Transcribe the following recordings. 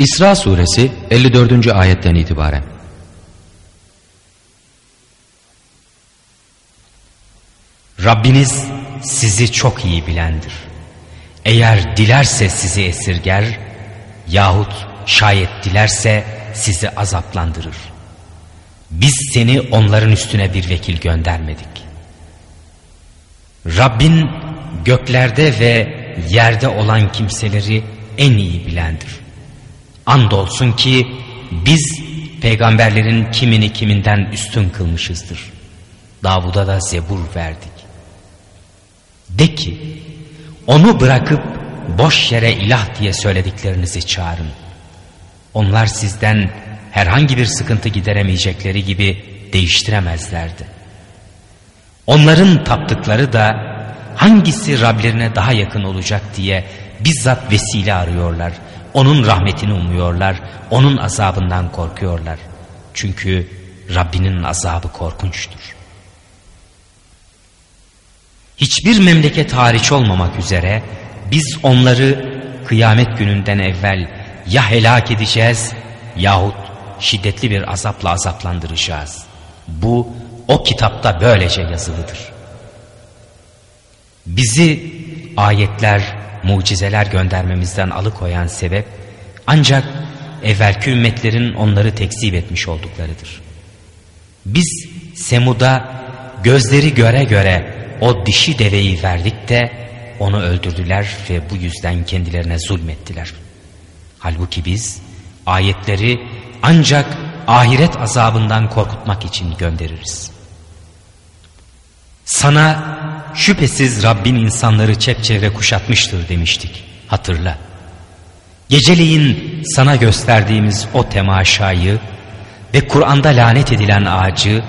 İsra suresi 54. ayetten itibaren. Rabbiniz sizi çok iyi bilendir. Eğer dilerse sizi esirger yahut şayet dilerse sizi azaplandırır. Biz seni onların üstüne bir vekil göndermedik. Rabbin göklerde ve yerde olan kimseleri en iyi bilendir. Andolsun ki biz peygamberlerin kimini kiminden üstün kılmışızdır. Davud'a da zebur verdik. De ki onu bırakıp boş yere ilah diye söylediklerinizi çağırın. Onlar sizden herhangi bir sıkıntı gideremeyecekleri gibi değiştiremezlerdi. Onların taptıkları da hangisi Rablerine daha yakın olacak diye bizzat vesile arıyorlar. Onun rahmetini umuyorlar, onun azabından korkuyorlar. Çünkü Rabbinin azabı korkunçtur. Hiçbir memleket hariç olmamak üzere biz onları kıyamet gününden evvel ya helak edeceğiz yahut şiddetli bir azapla azaplandıracağız. Bu o kitapta böylece yazılıdır. Bizi ayetler, mucizeler göndermemizden alıkoyan sebep ancak evvelki ümmetlerin onları tekzip etmiş olduklarıdır. Biz Semud'a gözleri göre göre o dişi deveyi verdik de onu öldürdüler ve bu yüzden kendilerine zulmettiler. Halbuki biz ayetleri ancak ahiret azabından korkutmak için göndeririz. Sana şüphesiz Rabbin insanları çepçevre kuşatmıştır demiştik. Hatırla. Geceleyin sana gösterdiğimiz o temaşayı ve Kur'an'da lanet edilen ağacı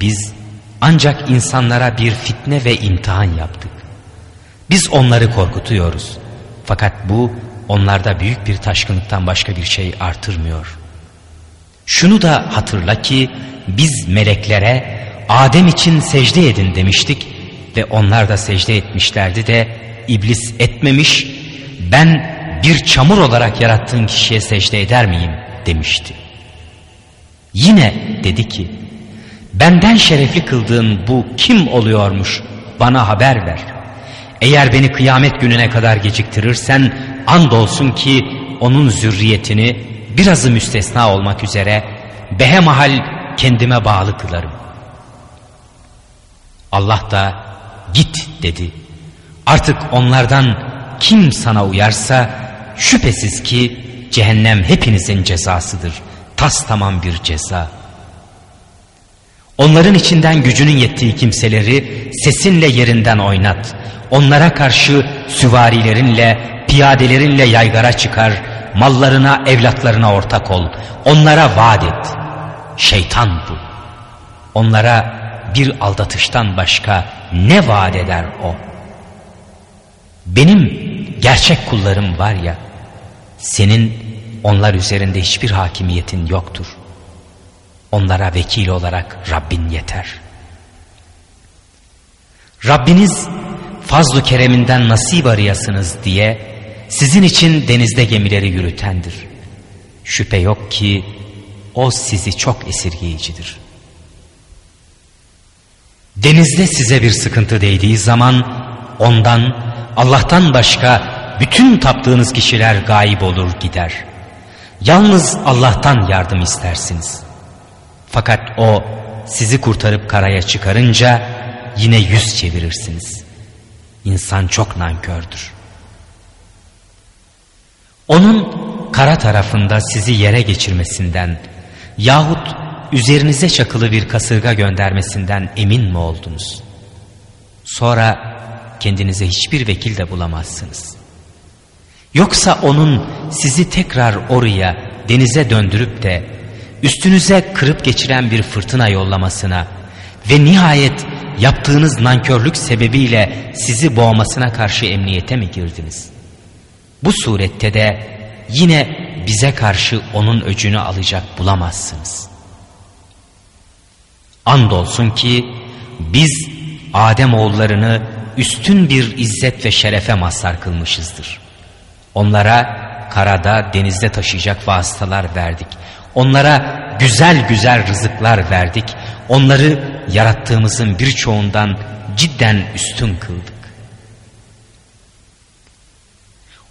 biz ancak insanlara bir fitne ve imtihan yaptık. Biz onları korkutuyoruz. Fakat bu onlarda büyük bir taşkınlıktan başka bir şey artırmıyor. Şunu da hatırla ki biz meleklere Adem için secde edin demiştik ve onlar da secde etmişlerdi de iblis etmemiş ben bir çamur olarak yarattığın kişiye secde eder miyim demişti. Yine dedi ki benden şerefli kıldığın bu kim oluyormuş bana haber ver. Eğer beni kıyamet gününe kadar geciktirirsen andolsun ki onun zürriyetini birazı müstesna olmak üzere behemahal kendime bağlı kılarım. Allah da git dedi. Artık onlardan kim sana uyarsa şüphesiz ki cehennem hepinizin cezasıdır. Tas tamam bir ceza. Onların içinden gücünün yettiği kimseleri sesinle yerinden oynat. Onlara karşı süvarilerinle, piyadelerinle yaygara çıkar. Mallarına, evlatlarına ortak ol. Onlara vaat et. Şeytan bu. Onlara bir aldatıştan başka ne vaat eder o? Benim gerçek kullarım var ya, senin onlar üzerinde hiçbir hakimiyetin yoktur. Onlara vekil olarak Rabbin yeter. Rabbiniz fazlu kereminden nasip arayasınız diye sizin için denizde gemileri yürütendir. Şüphe yok ki o sizi çok esirgeyicidir. Denizde size bir sıkıntı değdiği zaman ondan Allah'tan başka bütün taptığınız kişiler gayip olur gider. Yalnız Allah'tan yardım istersiniz. Fakat o sizi kurtarıp karaya çıkarınca yine yüz çevirirsiniz. İnsan çok nankördür. Onun kara tarafında sizi yere geçirmesinden yahut üzerinize çakılı bir kasırga göndermesinden emin mi oldunuz? Sonra kendinize hiçbir vekil de bulamazsınız. Yoksa onun sizi tekrar oraya denize döndürüp de üstünüze kırıp geçiren bir fırtına yollamasına ve nihayet yaptığınız nankörlük sebebiyle sizi boğmasına karşı emniyete mi girdiniz? Bu surette de yine bize karşı onun öcünü alacak bulamazsınız. Andolsun ki biz Adem oğullarını üstün bir izzet ve şerefe mazhar kılmışızdır. Onlara karada, denizde taşıyacak vasıtalar verdik. Onlara güzel güzel rızıklar verdik. Onları yarattığımızın birçoğundan cidden üstün kıldık.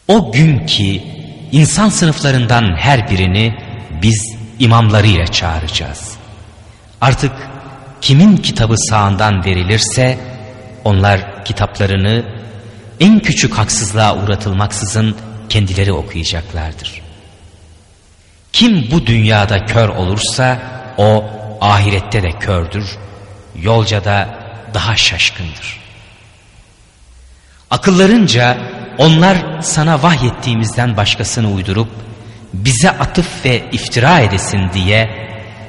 O gün ki insan sınıflarından her birini biz imamlarıyla çağıracağız. Artık kimin kitabı sağından verilirse onlar kitaplarını en küçük haksızlığa uğratılmaksızın kendileri okuyacaklardır. Kim bu dünyada kör olursa o ahirette de kördür, yolca da daha şaşkındır. Akıllarınca onlar sana vahyettiğimizden başkasını uydurup bize atıf ve iftira edesin diye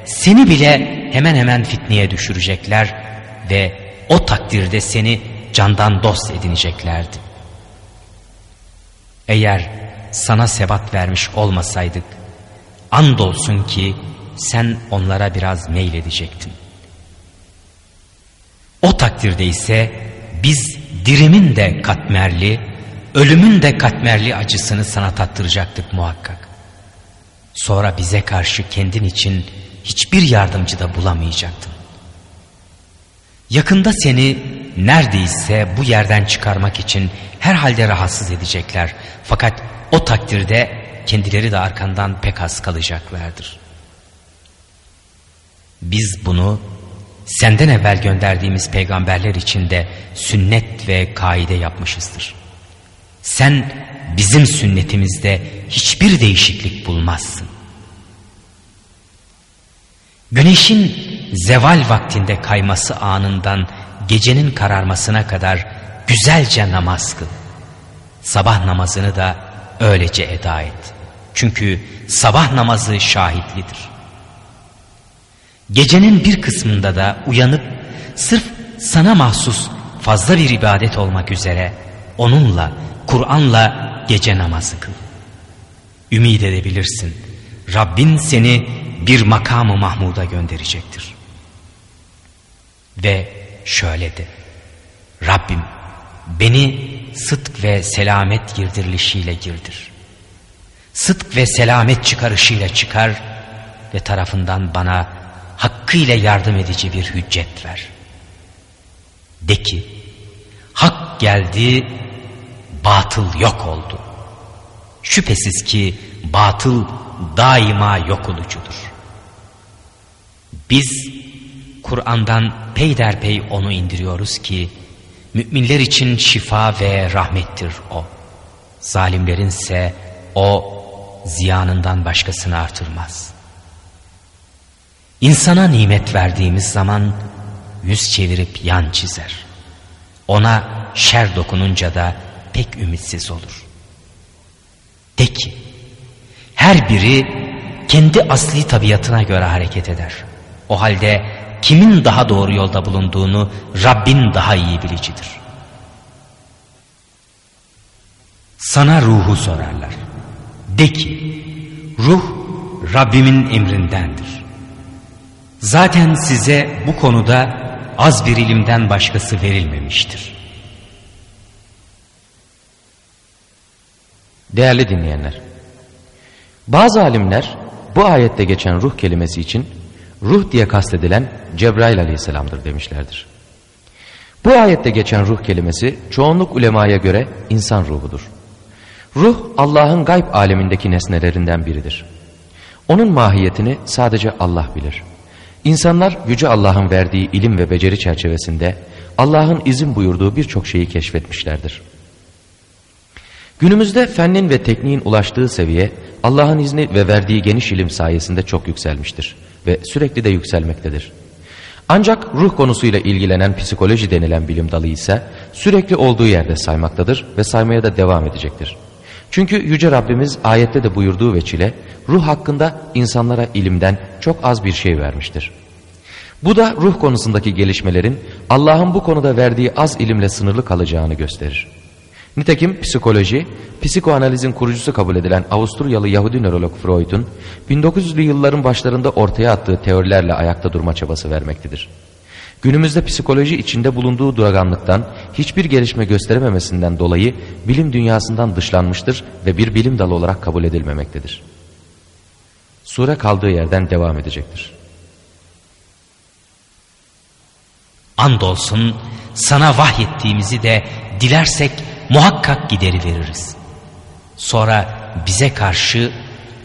seni bile hemen hemen fitneye düşürecekler ve o takdirde seni candan dost edineceklerdi. Eğer sana sebat vermiş olmasaydık andolsun ki sen onlara biraz meyledecektin. O takdirde ise biz dirimin de katmerli, ölümün de katmerli acısını sana tattıracaktık muhakkak. Sonra bize karşı kendin için hiçbir yardımcı da bulamayacaktın. Yakında seni neredeyse bu yerden çıkarmak için herhalde rahatsız edecekler. Fakat o takdirde kendileri de arkandan pek az kalacaklardır. Biz bunu senden evvel gönderdiğimiz peygamberler için de sünnet ve kaide yapmışızdır. Sen bizim sünnetimizde hiçbir değişiklik bulmazsın. Güneşin zeval vaktinde kayması anından gecenin kararmasına kadar güzelce namaz kıl. Sabah namazını da öylece eda et. Çünkü sabah namazı şahitlidir. Gecenin bir kısmında da uyanıp sırf sana mahsus fazla bir ibadet olmak üzere onunla, Kur'an'la gece namazı kıl. Ümid edebilirsin. Rabbin seni bir makamı Mahmud'a gönderecektir. Ve şöyle de Rabbim beni sıdk ve selamet girdirilişiyle girdir. Sıdk ve selamet çıkarışıyla çıkar ve tarafından bana hakkıyla yardım edici bir hüccet ver. De ki hak geldi batıl yok oldu. Şüphesiz ki batıl daima yok olucudur. Biz Kur'an'dan peyderpey onu indiriyoruz ki müminler için şifa ve rahmettir o. Zalimlerinse o ziyanından başkasını artırmaz. İnsana nimet verdiğimiz zaman yüz çevirip yan çizer. Ona şer dokununca da pek ümitsiz olur. De ki, her biri kendi asli tabiatına göre hareket eder. O halde kimin daha doğru yolda bulunduğunu Rabbin daha iyi bilicidir. Sana ruhu sorarlar. De ki, ruh Rabbimin emrindendir. Zaten size bu konuda az bir ilimden başkası verilmemiştir. Değerli dinleyenler, bazı alimler bu ayette geçen ruh kelimesi için ruh diye kastedilen Cebrail aleyhisselamdır demişlerdir. Bu ayette geçen ruh kelimesi çoğunluk ulemaya göre insan ruhudur. Ruh Allah'ın gayb alemindeki nesnelerinden biridir. Onun mahiyetini sadece Allah bilir. İnsanlar Yüce Allah'ın verdiği ilim ve beceri çerçevesinde Allah'ın izin buyurduğu birçok şeyi keşfetmişlerdir. Günümüzde fennin ve tekniğin ulaştığı seviye Allah'ın izni ve verdiği geniş ilim sayesinde çok yükselmiştir ve sürekli de yükselmektedir. Ancak ruh konusuyla ilgilenen psikoloji denilen bilim dalı ise sürekli olduğu yerde saymaktadır ve saymaya da devam edecektir. Çünkü Yüce Rabbimiz ayette de buyurduğu veçile ruh hakkında insanlara ilimden çok az bir şey vermiştir. Bu da ruh konusundaki gelişmelerin Allah'ın bu konuda verdiği az ilimle sınırlı kalacağını gösterir. Nitekim psikoloji, psikoanalizin kurucusu kabul edilen Avusturyalı Yahudi nörolog Freud'un 1900'lü yılların başlarında ortaya attığı teorilerle ayakta durma çabası vermektedir. Günümüzde psikoloji içinde bulunduğu duraganlıktan hiçbir gelişme gösterememesinden dolayı bilim dünyasından dışlanmıştır ve bir bilim dalı olarak kabul edilmemektedir. Sure kaldığı yerden devam edecektir. Andolsun sana vahyettiğimizi de dilersek muhakkak gideri veririz. Sonra bize karşı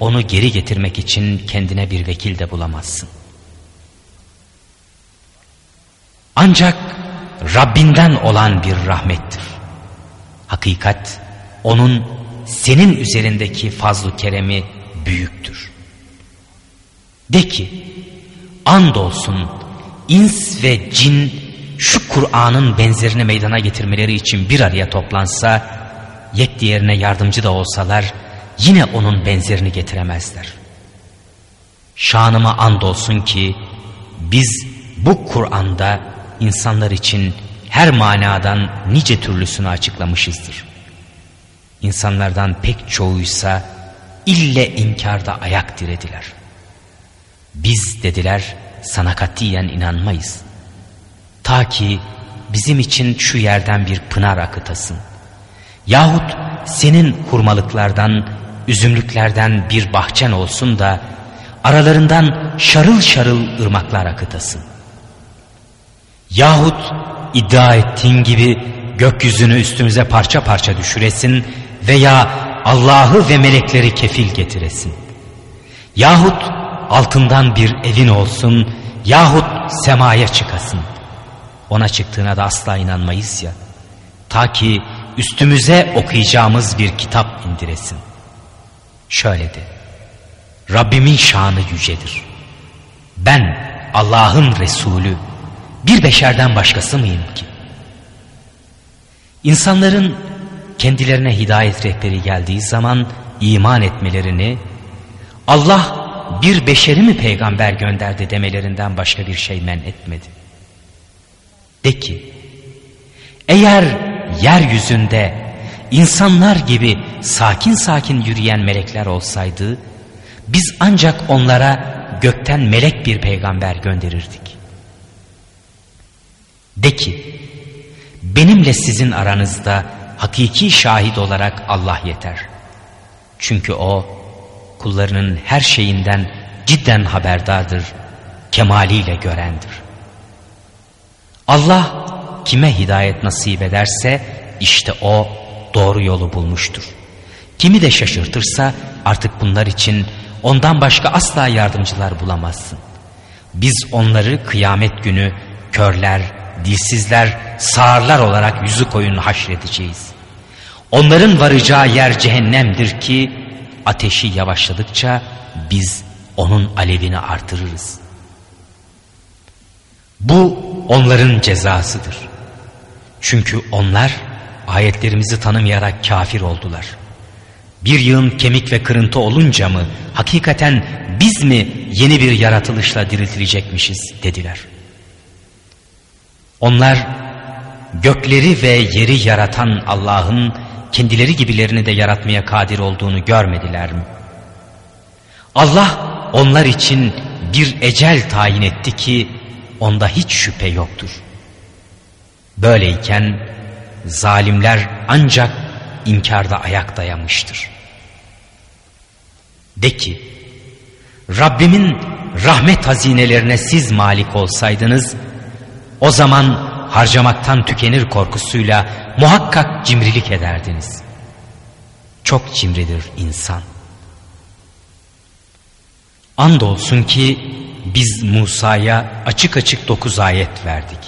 onu geri getirmek için kendine bir vekil de bulamazsın. Ancak Rabbinden olan bir rahmettir. Hakikat onun senin üzerindeki fazlu keremi büyüktür. De ki andolsun ins ve cin şu Kur'an'ın benzerini meydana getirmeleri için bir araya toplansa yek diğerine yardımcı da olsalar yine onun benzerini getiremezler. Şanıma andolsun ki biz bu Kur'an'da insanlar için her manadan nice türlüsünü açıklamışızdır. İnsanlardan pek çoğuysa ille inkarda ayak dirediler. Biz dediler sana katiyen inanmayız. Ta ki bizim için şu yerden bir pınar akıtasın. Yahut senin hurmalıklardan, üzümlüklerden bir bahçen olsun da aralarından şarıl şarıl ırmaklar akıtasın. Yahut iddia ettiğin gibi gökyüzünü üstümüze parça parça düşüresin veya Allah'ı ve melekleri kefil getiresin. Yahut altından bir evin olsun yahut semaya çıkasın. Ona çıktığına da asla inanmayız ya. Ta ki üstümüze okuyacağımız bir kitap indiresin. Şöyle de. Rabbimin şanı yücedir. Ben Allah'ın Resulü bir beşerden başkası mıyım ki? İnsanların kendilerine hidayet rehberi geldiği zaman iman etmelerini Allah bir beşeri mi peygamber gönderdi demelerinden başka bir şey men etmedi. De ki eğer yeryüzünde insanlar gibi sakin sakin yürüyen melekler olsaydı biz ancak onlara gökten melek bir peygamber gönderirdik. De ki benimle sizin aranızda hakiki şahit olarak Allah yeter. Çünkü o kullarının her şeyinden cidden haberdardır, kemaliyle görendir. Allah kime hidayet nasip ederse işte o doğru yolu bulmuştur. Kimi de şaşırtırsa artık bunlar için ondan başka asla yardımcılar bulamazsın. Biz onları kıyamet günü körler, dilsizler, sağırlar olarak yüzü koyun haşredeceğiz. Onların varacağı yer cehennemdir ki ateşi yavaşladıkça biz onun alevini artırırız. Bu onların cezasıdır. Çünkü onlar ayetlerimizi tanımayarak kafir oldular. Bir yığın kemik ve kırıntı olunca mı hakikaten biz mi yeni bir yaratılışla diriltilecekmişiz dediler. Onlar gökleri ve yeri yaratan Allah'ın kendileri gibilerini de yaratmaya kadir olduğunu görmediler mi? Allah onlar için bir ecel tayin etti ki onda hiç şüphe yoktur. Böyleyken zalimler ancak inkarda ayak dayamıştır. De ki Rabbimin rahmet hazinelerine siz malik olsaydınız o zaman harcamaktan tükenir korkusuyla muhakkak cimrilik ederdiniz. Çok cimridir insan. Andolsun ki biz Musa'ya açık açık dokuz ayet verdik.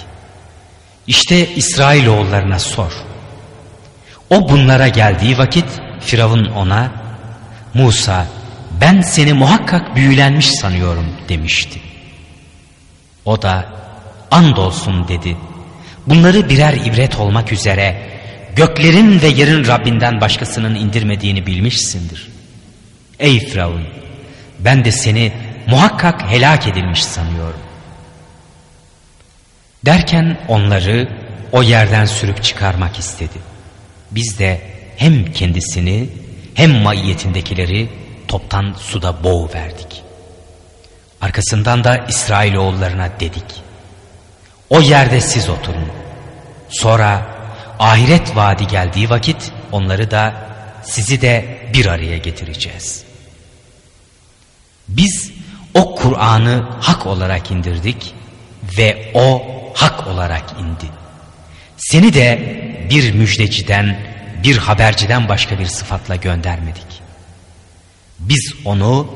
İşte İsrailoğullarına sor. O bunlara geldiği vakit Firavun ona Musa ben seni muhakkak büyülenmiş sanıyorum demişti. O da andolsun dedi. Bunları birer ibret olmak üzere göklerin ve yerin Rabbinden başkasının indirmediğini bilmişsindir. Ey Firavun ben de seni muhakkak helak edilmiş sanıyorum. Derken onları o yerden sürüp çıkarmak istedi. Biz de hem kendisini hem maiyetindekileri toptan suda boğu verdik. Arkasından da İsrailoğullarına dedik. o yerde siz oturun. Sonra ahiret vaadi geldiği vakit onları da sizi de bir araya getireceğiz. Biz o Kur'an'ı hak olarak indirdik ve o hak olarak indi. Seni de bir müjdeciden, bir haberciden başka bir sıfatla göndermedik. Biz onu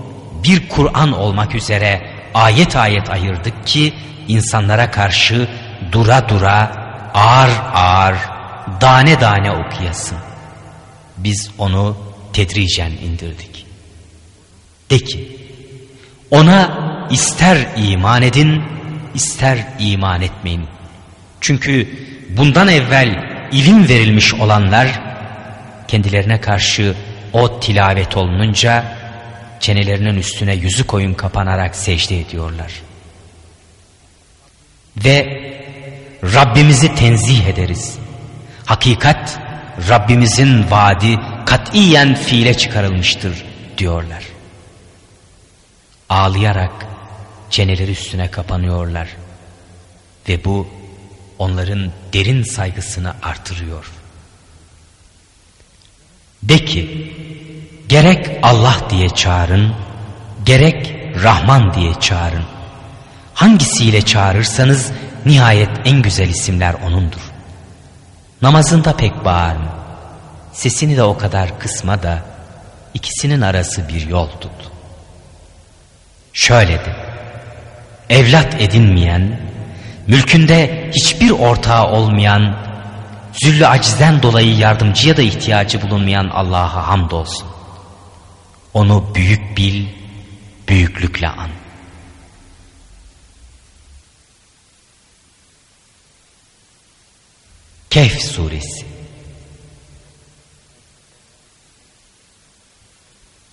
bir Kur'an olmak üzere ayet ayet ayırdık ki insanlara karşı dura dura, ağır ağır, dane dane okuyasın. Biz onu tedricen indirdik. De ki, ona ister iman edin, ister iman etmeyin. Çünkü bundan evvel ilim verilmiş olanlar kendilerine karşı o tilavet olununca çenelerinin üstüne yüzü koyun kapanarak secde ediyorlar. Ve Rabbimizi tenzih ederiz. Hakikat Rabbimizin vaadi katiyen fiile çıkarılmıştır diyorlar. Ağlayarak çeneleri üstüne kapanıyorlar. Ve bu onların derin saygısını artırıyor. De ki gerek Allah diye çağırın, gerek Rahman diye çağırın. Hangisiyle çağırırsanız nihayet en güzel isimler O'nundur. Namazında pek bağırma. Sesini de o kadar kısma da ikisinin arası bir yol tut. Şöyle de, evlat edinmeyen, mülkünde hiçbir ortağı olmayan, züllü acizden dolayı yardımcıya da ihtiyacı bulunmayan Allah'a hamdolsun. Onu büyük bil, büyüklükle an. Kehf Suresi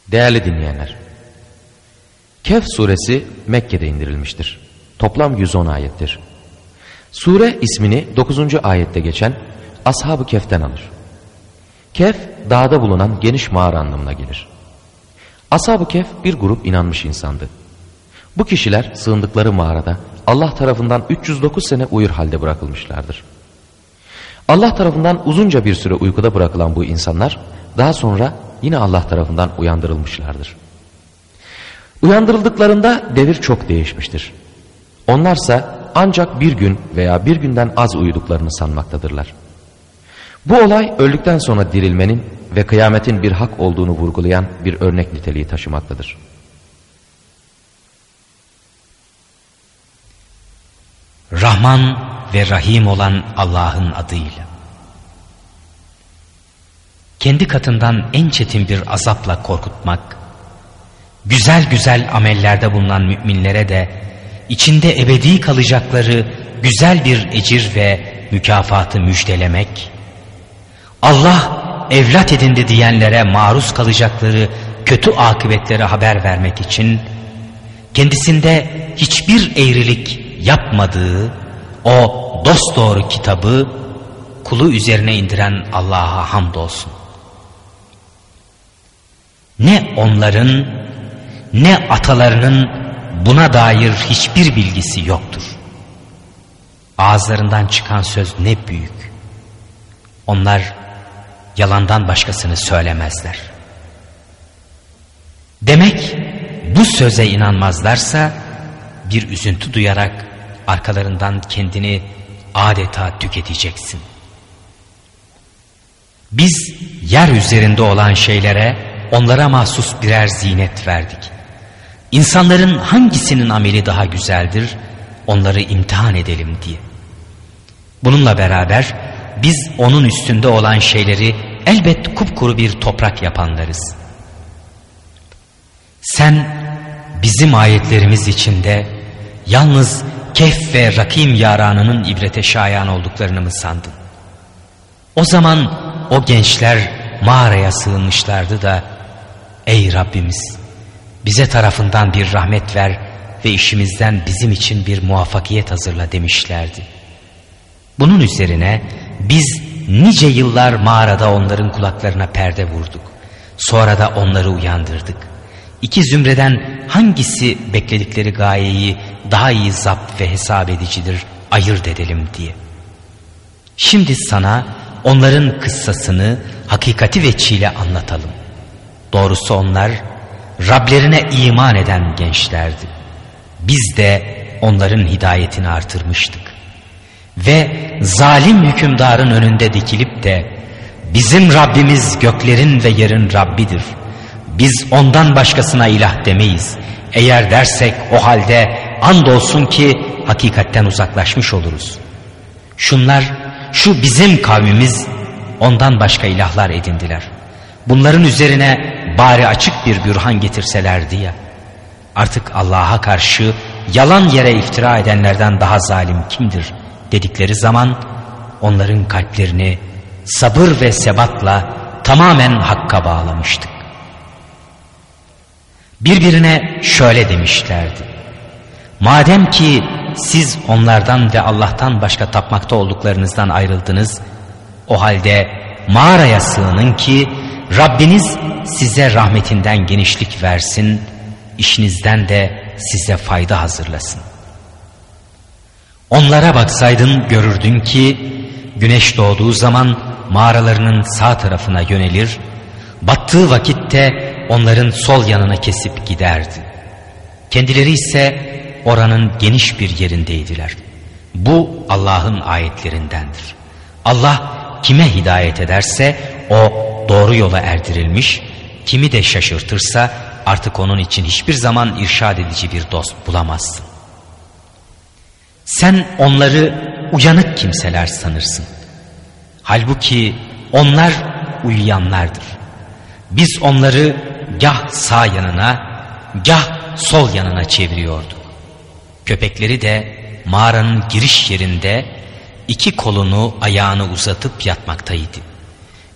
Değerli dinleyenler, Kehf suresi Mekke'de indirilmiştir. Toplam 110 ayettir. Sure ismini 9. ayette geçen Ashab-ı Kehf'ten alır. Kehf, dağda bulunan geniş mağara anlamına gelir. Ashab-ı Kehf bir grup inanmış insandı. Bu kişiler sığındıkları mağarada Allah tarafından 309 sene uyur halde bırakılmışlardır. Allah tarafından uzunca bir süre uykuda bırakılan bu insanlar daha sonra yine Allah tarafından uyandırılmışlardır. Uyandırıldıklarında devir çok değişmiştir. Onlarsa ancak bir gün veya bir günden az uyuduklarını sanmaktadırlar. Bu olay öldükten sonra dirilmenin ve kıyametin bir hak olduğunu vurgulayan bir örnek niteliği taşımaktadır. Rahman ve Rahim olan Allah'ın adıyla. Kendi katından en çetin bir azapla korkutmak, güzel güzel amellerde bulunan müminlere de içinde ebedi kalacakları güzel bir ecir ve mükafatı müjdelemek, Allah evlat edindi diyenlere maruz kalacakları kötü akıbetlere haber vermek için kendisinde hiçbir eğrilik yapmadığı o dosdoğru kitabı kulu üzerine indiren Allah'a hamdolsun. Ne onların ne atalarının buna dair hiçbir bilgisi yoktur. Ağızlarından çıkan söz ne büyük. Onlar yalandan başkasını söylemezler. Demek bu söze inanmazlarsa bir üzüntü duyarak arkalarından kendini adeta tüketeceksin. Biz yer üzerinde olan şeylere onlara mahsus birer zinet verdik. İnsanların hangisinin ameli daha güzeldir onları imtihan edelim diye. Bununla beraber biz onun üstünde olan şeyleri elbet kupkuru bir toprak yapanlarız. Sen bizim ayetlerimiz içinde yalnız Kehf ve Rakim yaranının ibrete şayan olduklarını mı sandın? O zaman o gençler mağaraya sığınmışlardı da ey Rabbimiz bize tarafından bir rahmet ver ve işimizden bizim için bir muvaffakiyet hazırla demişlerdi. Bunun üzerine biz nice yıllar mağarada onların kulaklarına perde vurduk. Sonra da onları uyandırdık. İki zümreden hangisi bekledikleri gayeyi daha iyi zapt ve hesap edicidir ayırt edelim diye. Şimdi sana onların kıssasını hakikati veçiyle anlatalım. Doğrusu onlar Rablerine iman eden gençlerdi. Biz de onların hidayetini artırmıştık. Ve zalim hükümdarın önünde dikilip de bizim Rabbimiz göklerin ve yerin Rabbidir. Biz ondan başkasına ilah demeyiz. Eğer dersek o halde andolsun ki hakikatten uzaklaşmış oluruz. Şunlar şu bizim kavmimiz ondan başka ilahlar edindiler. Bunların üzerine bari açık bir bürhan getirselerdi ya. Artık Allah'a karşı yalan yere iftira edenlerden daha zalim kimdir dedikleri zaman onların kalplerini sabır ve sebatla tamamen hakka bağlamıştık. Birbirine şöyle demişlerdi. Madem ki siz onlardan ve Allah'tan başka tapmakta olduklarınızdan ayrıldınız, o halde mağaraya sığının ki Rabbiniz size rahmetinden genişlik versin, işinizden de size fayda hazırlasın. Onlara baksaydın görürdün ki güneş doğduğu zaman mağaralarının sağ tarafına yönelir, battığı vakitte onların sol yanına kesip giderdi. Kendileri ise oranın geniş bir yerindeydiler. Bu Allah'ın ayetlerindendir. Allah kime hidayet ederse o doğru yola erdirilmiş, kimi de şaşırtırsa artık onun için hiçbir zaman irşad edici bir dost bulamazsın. Sen onları uyanık kimseler sanırsın. Halbuki onlar uyuyanlardır. Biz onları gah sağ yanına, gah sol yanına çeviriyorduk. Köpekleri de mağaranın giriş yerinde iki kolunu ayağını uzatıp yatmaktaydı.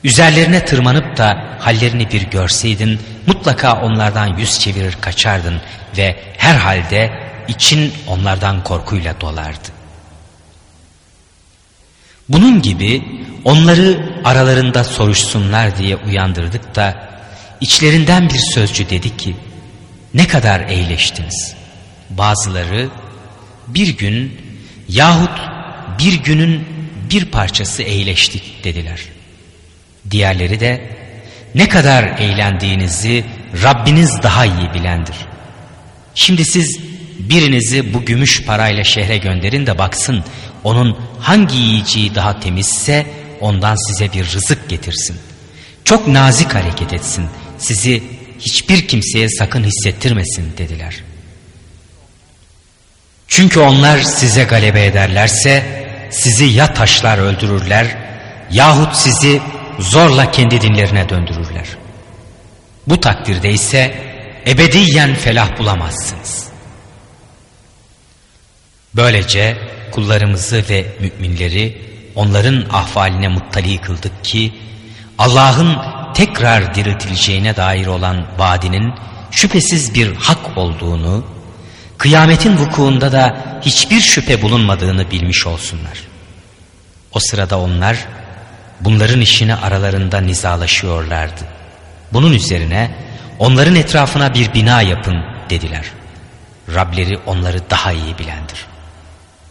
Üzerlerine tırmanıp da hallerini bir görseydin mutlaka onlardan yüz çevirir kaçardın ve herhalde için onlardan korkuyla dolardı. Bunun gibi onları aralarında soruşsunlar diye uyandırdık da içlerinden bir sözcü dedi ki ne kadar eğleştiniz. Bazıları bir gün yahut bir günün bir parçası eğleştik dediler. Diğerleri de ne kadar eğlendiğinizi Rabbiniz daha iyi bilendir. Şimdi siz birinizi bu gümüş parayla şehre gönderin de baksın onun hangi yiyeceği daha temizse ondan size bir rızık getirsin. Çok nazik hareket etsin sizi hiçbir kimseye sakın hissettirmesin dediler. Çünkü onlar size galebe ederlerse sizi ya taşlar öldürürler yahut sizi zorla kendi dinlerine döndürürler. Bu takdirde ise ebediyen felah bulamazsınız. Böylece kullarımızı ve müminleri onların ahvaline muttali kıldık ki Allah'ın tekrar diriltileceğine dair olan vaadinin şüphesiz bir hak olduğunu, kıyametin vukuunda da hiçbir şüphe bulunmadığını bilmiş olsunlar. O sırada onlar bunların işini aralarında nizalaşıyorlardı. Bunun üzerine onların etrafına bir bina yapın dediler. Rableri onları daha iyi bilendir.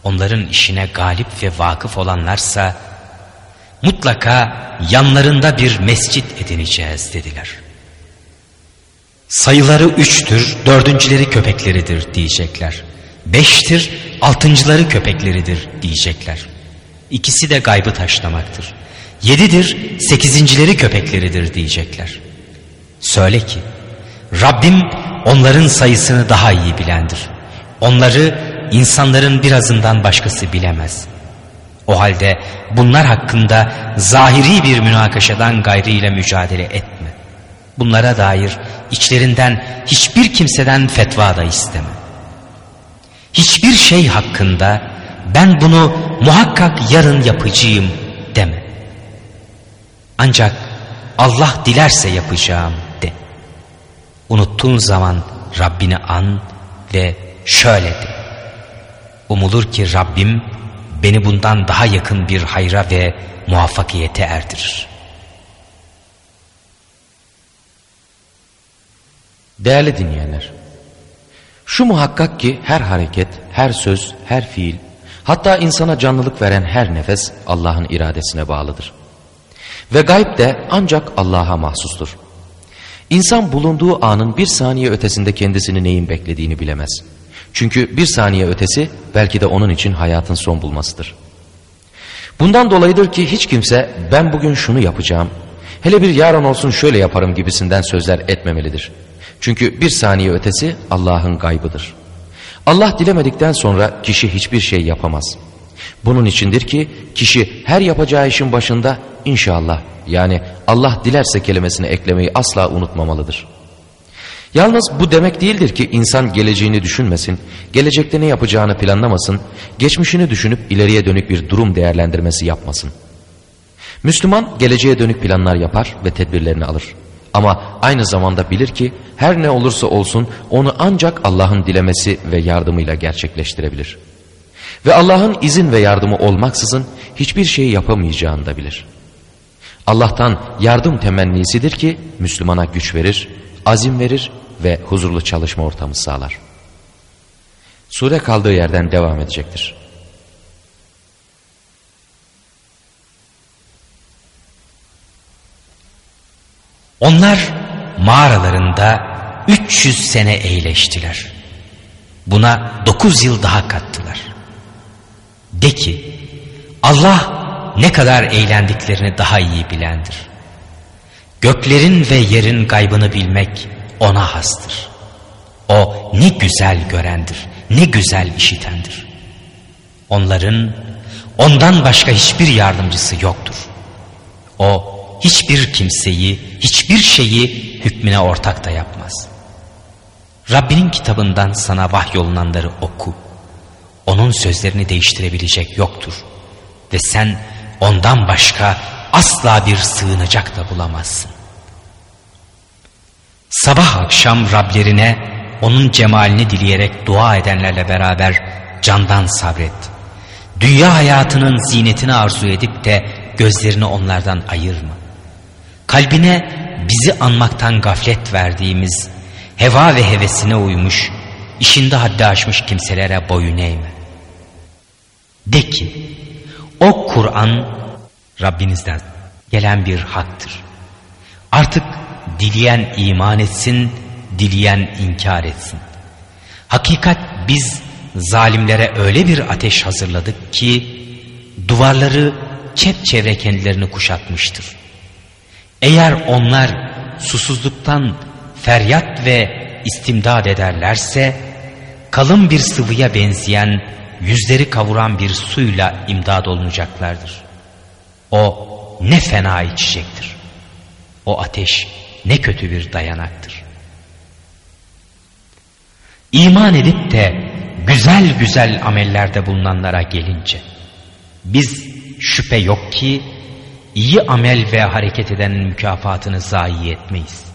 Onların işine galip ve vakıf olanlarsa mutlaka yanlarında bir mescit edineceğiz dediler. Sayıları üçtür, dördüncüleri köpekleridir diyecekler. Beştir, altıncıları köpekleridir diyecekler. İkisi de gaybı taşlamaktır. Yedidir, sekizincileri köpekleridir diyecekler. Söyle ki, Rabbim onların sayısını daha iyi bilendir. Onları insanların birazından başkası bilemez. O halde bunlar hakkında zahiri bir münakaşadan gayrıyla mücadele etme. Bunlara dair içlerinden hiçbir kimseden fetva da isteme. Hiçbir şey hakkında ben bunu muhakkak yarın yapacağım deme. Ancak Allah dilerse yapacağım de. Unuttuğun zaman Rabbini an ve şöyle de. Umulur ki Rabbim beni bundan daha yakın bir hayra ve muvaffakiyete erdirir. Değerli dinleyenler, şu muhakkak ki her hareket, her söz, her fiil Hatta insana canlılık veren her nefes Allah'ın iradesine bağlıdır. Ve gayb de ancak Allah'a mahsustur. İnsan bulunduğu anın bir saniye ötesinde kendisini neyin beklediğini bilemez. Çünkü bir saniye ötesi belki de onun için hayatın son bulmasıdır. Bundan dolayıdır ki hiç kimse ben bugün şunu yapacağım, hele bir yarın olsun şöyle yaparım gibisinden sözler etmemelidir. Çünkü bir saniye ötesi Allah'ın gaybıdır. Allah dilemedikten sonra kişi hiçbir şey yapamaz. Bunun içindir ki kişi her yapacağı işin başında inşallah yani Allah dilerse kelimesini eklemeyi asla unutmamalıdır. Yalnız bu demek değildir ki insan geleceğini düşünmesin, gelecekte ne yapacağını planlamasın, geçmişini düşünüp ileriye dönük bir durum değerlendirmesi yapmasın. Müslüman geleceğe dönük planlar yapar ve tedbirlerini alır. Ama aynı zamanda bilir ki her ne olursa olsun onu ancak Allah'ın dilemesi ve yardımıyla gerçekleştirebilir. Ve Allah'ın izin ve yardımı olmaksızın hiçbir şey yapamayacağını da bilir. Allah'tan yardım temennisidir ki Müslümana güç verir, azim verir ve huzurlu çalışma ortamı sağlar. Sure kaldığı yerden devam edecektir. Onlar mağaralarında 300 sene eğleştiler. Buna 9 yıl daha kattılar. De ki Allah ne kadar eğlendiklerini daha iyi bilendir. Göklerin ve yerin gaybını bilmek ona hastır. O ne güzel görendir, ne güzel işitendir. Onların ondan başka hiçbir yardımcısı yoktur. O hiçbir kimseyi, hiçbir şeyi hükmüne ortak da yapmaz. Rabbinin kitabından sana vahyolunanları oku. Onun sözlerini değiştirebilecek yoktur. Ve sen ondan başka asla bir sığınacak da bulamazsın. Sabah akşam Rablerine onun cemalini dileyerek dua edenlerle beraber candan sabret. Dünya hayatının zinetini arzu edip de gözlerini onlardan ayırma. Kalbine bizi anmaktan gaflet verdiğimiz, heva ve hevesine uymuş, işinde haddi aşmış kimselere boyun eğme. De ki, o Kur'an Rabbinizden gelen bir haktır. Artık dileyen iman etsin, dileyen inkar etsin. Hakikat biz zalimlere öyle bir ateş hazırladık ki duvarları çepçevre kendilerini kuşatmıştır. Eğer onlar susuzluktan feryat ve istimdad ederlerse kalın bir sıvıya benzeyen yüzleri kavuran bir suyla imdad olunacaklardır. O ne fena içecektir. O ateş ne kötü bir dayanaktır. İman edip de güzel güzel amellerde bulunanlara gelince biz şüphe yok ki iyi amel ve hareket edenin mükafatını zayi etmeyiz.